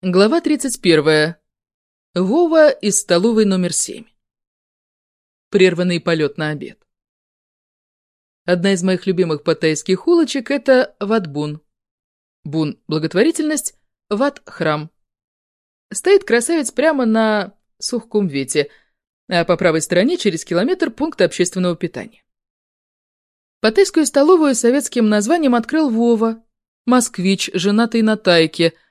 Глава 31. Вова из столовой номер 7. Прерванный полет на обед. Одна из моих любимых паттайских улочек – это Ватбун. Бун – благотворительность, Ват – храм. Стоит красавец прямо на Сухкумвете, а по правой стороне через километр пункт общественного питания. Паттайскую столовую советским названием открыл Вова, москвич, женатый на Тайке –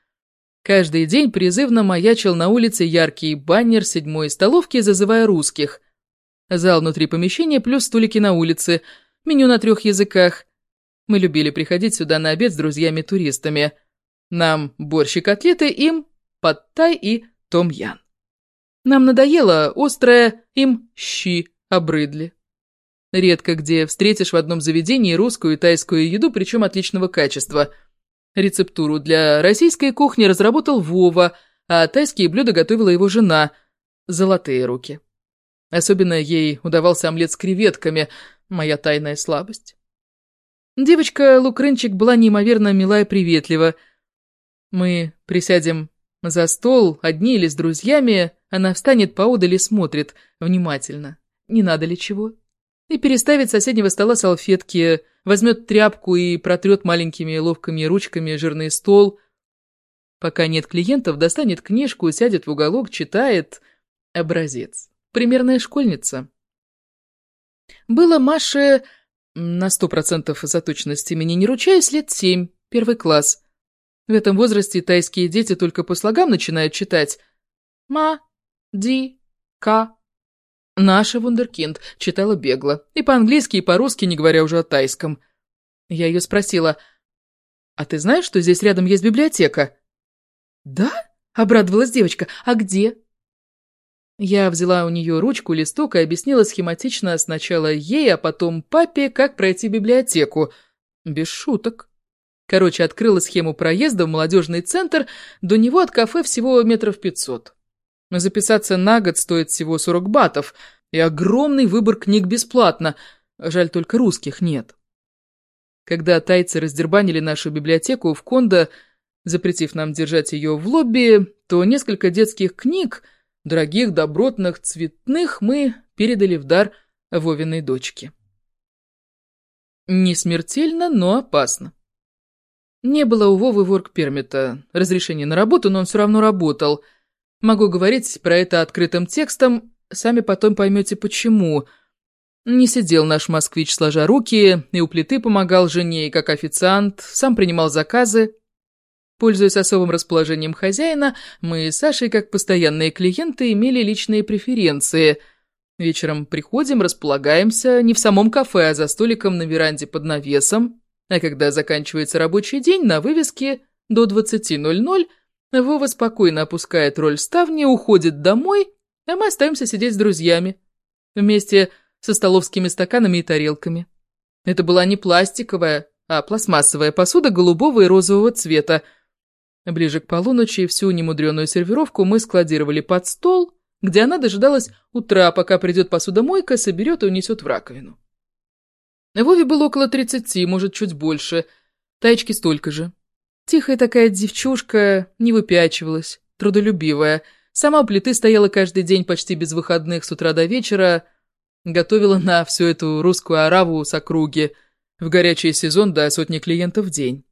Каждый день призывно маячил на улице яркий баннер седьмой столовки, зазывая русских. Зал внутри помещения плюс столики на улице, меню на трех языках. Мы любили приходить сюда на обед с друзьями-туристами. Нам борщ и котлеты, им подтай и том-ян. Нам надоело острое, им щи обрыдли. Редко где встретишь в одном заведении русскую и тайскую еду, причем отличного качества – Рецептуру для российской кухни разработал Вова, а тайские блюда готовила его жена. Золотые руки. Особенно ей удавался омлет с креветками, моя тайная слабость. Девочка Лукрынчик была неимоверно мила и приветлива. Мы присядем за стол, одни или с друзьями, она встанет поодаль и смотрит внимательно. Не надо ли чего? И переставит с соседнего стола салфетки, возьмет тряпку и протрет маленькими ловкими ручками жирный стол. Пока нет клиентов, достанет книжку, сядет в уголок, читает. Образец. Примерная школьница. Было Маше, на сто процентов за точность имени не ручаюсь, лет семь, первый класс. В этом возрасте тайские дети только по слогам начинают читать. Ма, ди, ка, Наша вундеркинд читала бегло, и по-английски, и по-русски, не говоря уже о тайском. Я ее спросила, «А ты знаешь, что здесь рядом есть библиотека?» «Да?» — обрадовалась девочка. «А где?» Я взяла у нее ручку, листок и объяснила схематично сначала ей, а потом папе, как пройти библиотеку. Без шуток. Короче, открыла схему проезда в молодежный центр, до него от кафе всего метров пятьсот. Записаться на год стоит всего 40 батов, и огромный выбор книг бесплатно, жаль, только русских нет. Когда тайцы раздербанили нашу библиотеку в Кондо, запретив нам держать ее в лобби, то несколько детских книг, дорогих, добротных, цветных, мы передали в дар Вовиной дочке. Не смертельно, но опасно. Не было у Вовы ворк-пермита, разрешения на работу, но он все равно работал – Могу говорить про это открытым текстом, сами потом поймете почему. Не сидел наш москвич сложа руки, и у плиты помогал жене, и как официант, сам принимал заказы. Пользуясь особым расположением хозяина, мы с Сашей, как постоянные клиенты, имели личные преференции. Вечером приходим, располагаемся не в самом кафе, а за столиком на веранде под навесом. А когда заканчивается рабочий день, на вывеске до 20.00 Вова спокойно опускает роль ставни, уходит домой, а мы остаемся сидеть с друзьями. Вместе со столовскими стаканами и тарелками. Это была не пластиковая, а пластмассовая посуда голубого и розового цвета. Ближе к полуночи всю немудреную сервировку мы складировали под стол, где она дожидалась утра, пока придет посудомойка, соберет и унесет в раковину. Вове было около тридцати, может, чуть больше. Таечке столько же. Тихая такая девчушка, не выпячивалась, трудолюбивая. Сама у плиты стояла каждый день почти без выходных с утра до вечера, готовила на всю эту русскую араву с округи, в горячий сезон до сотни клиентов в день.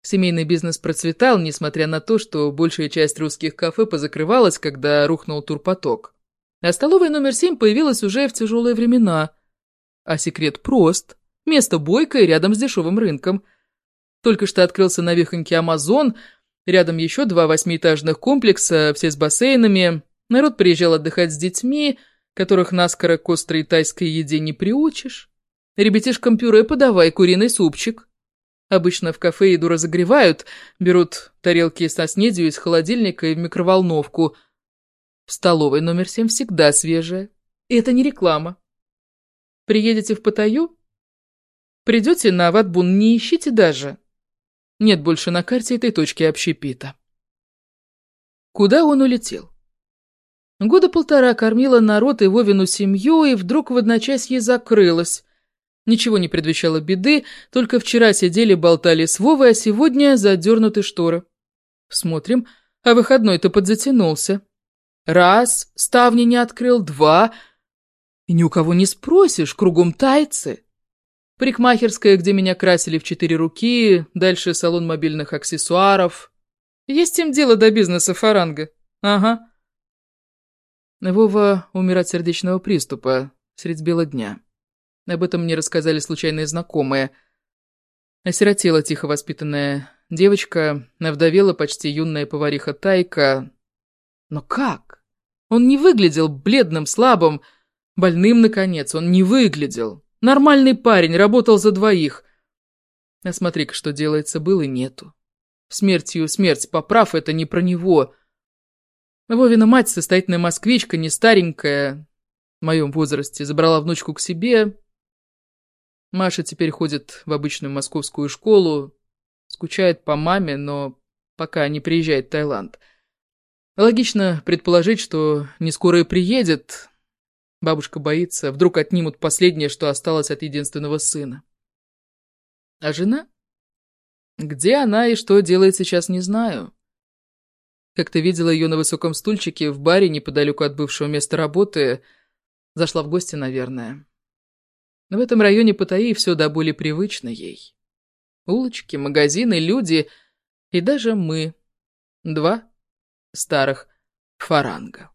Семейный бизнес процветал, несмотря на то, что большая часть русских кафе позакрывалась, когда рухнул турпоток. А столовая номер семь появилась уже в тяжелые времена. А секрет прост. Место бойкое рядом с дешевым рынком – только что открылся навехонький Амазон, рядом еще два восьмиэтажных комплекса, все с бассейнами. Народ приезжал отдыхать с детьми, которых наскоро к острой тайской еде не приучишь. Ребятишкам пюре подавай, куриный супчик. Обычно в кафе еду разогревают, берут тарелки со снедью из холодильника и в микроволновку. В столовой номер семь всегда свежая. И это не реклама. Приедете в Паттайю? Придете на Ватбун, не ищите даже. Нет больше на карте этой точки общепита. Куда он улетел? Года полтора кормила народ и Вовину семью, и вдруг в одночасье закрылась. Ничего не предвещало беды, только вчера сидели болтали с Вовой, а сегодня задернуты шторы. Смотрим, а выходной-то подзатянулся. Раз, ставни не открыл, два, и ни у кого не спросишь, кругом тайцы. Парикмахерская, где меня красили в четыре руки, дальше салон мобильных аксессуаров. Есть им дело до бизнеса фаранга. Ага. Вова умер от сердечного приступа средь бела дня. Об этом мне рассказали случайные знакомые. Осиротела тихо воспитанная девочка, навдовела почти юная повариха Тайка. Но как? Он не выглядел бледным, слабым, больным, наконец, он не выглядел. Нормальный парень, работал за двоих. А смотри-ка, что делается, был и нету. Смертью смерть, поправ, это не про него. Вовина мать, состоятельная москвичка, не старенькая, в моем возрасте, забрала внучку к себе. Маша теперь ходит в обычную московскую школу, скучает по маме, но пока не приезжает в Таиланд. Логично предположить, что не скоро и приедет. Бабушка боится, вдруг отнимут последнее, что осталось от единственного сына. А жена? Где она и что делает сейчас, не знаю. Как-то видела ее на высоком стульчике в баре неподалеку от бывшего места работы. Зашла в гости, наверное. Но в этом районе Паттайи все до боли привычно ей. Улочки, магазины, люди и даже мы. Два старых фаранга.